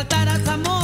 اتارکم